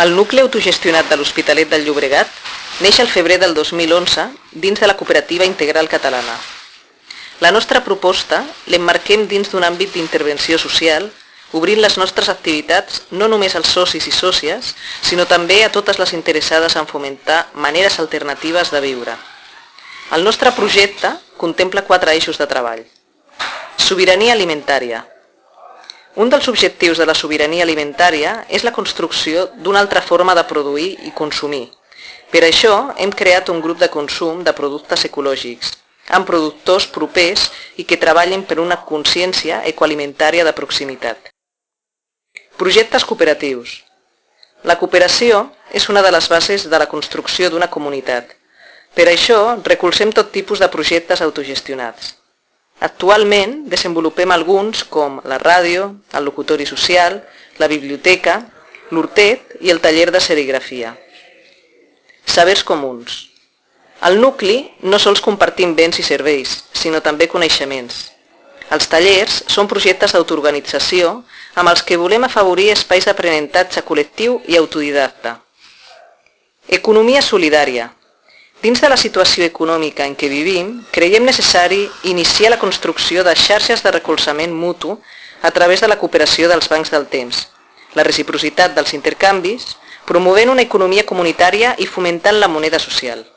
El nucli autogestionat de l'Hospitalet del Llobregat neix al febrer del 2011 dins de la cooperativa integral catalana. La nostra proposta l'emmarquem dins d'un àmbit d'intervenció social, obrint les nostres activitats no només als socis i sòcies, sinó també a totes les interessades en fomentar maneres alternatives de viure. El nostre projecte contempla quatre eixos de treball. Sobirania alimentària, un dels objectius de la sobirania alimentària és la construcció d'una altra forma de produir i consumir. Per això hem creat un grup de consum de productes ecològics, amb productors propers i que treballen per una consciència ecoalimentària de proximitat. Projectes cooperatius. La cooperació és una de les bases de la construcció d'una comunitat. Per això recolzem tot tipus de projectes autogestionats. Actualment desenvolupem alguns com la ràdio, el locutori social, la biblioteca, l'hortet i el taller de serigrafia. Sabers comuns. Al nucli no sols compartim béns i serveis, sinó també coneixements. Els tallers són projectes d'autoorganització amb els que volem afavorir espais d'aprenentatge col·lectiu i autodidacta. Economia solidària. Dins de la situació econòmica en què vivim, creiem necessari iniciar la construcció de xarxes de recolzament mutu a través de la cooperació dels bancs del temps, la reciprocitat dels intercanvis, promovent una economia comunitària i fomentant la moneda social.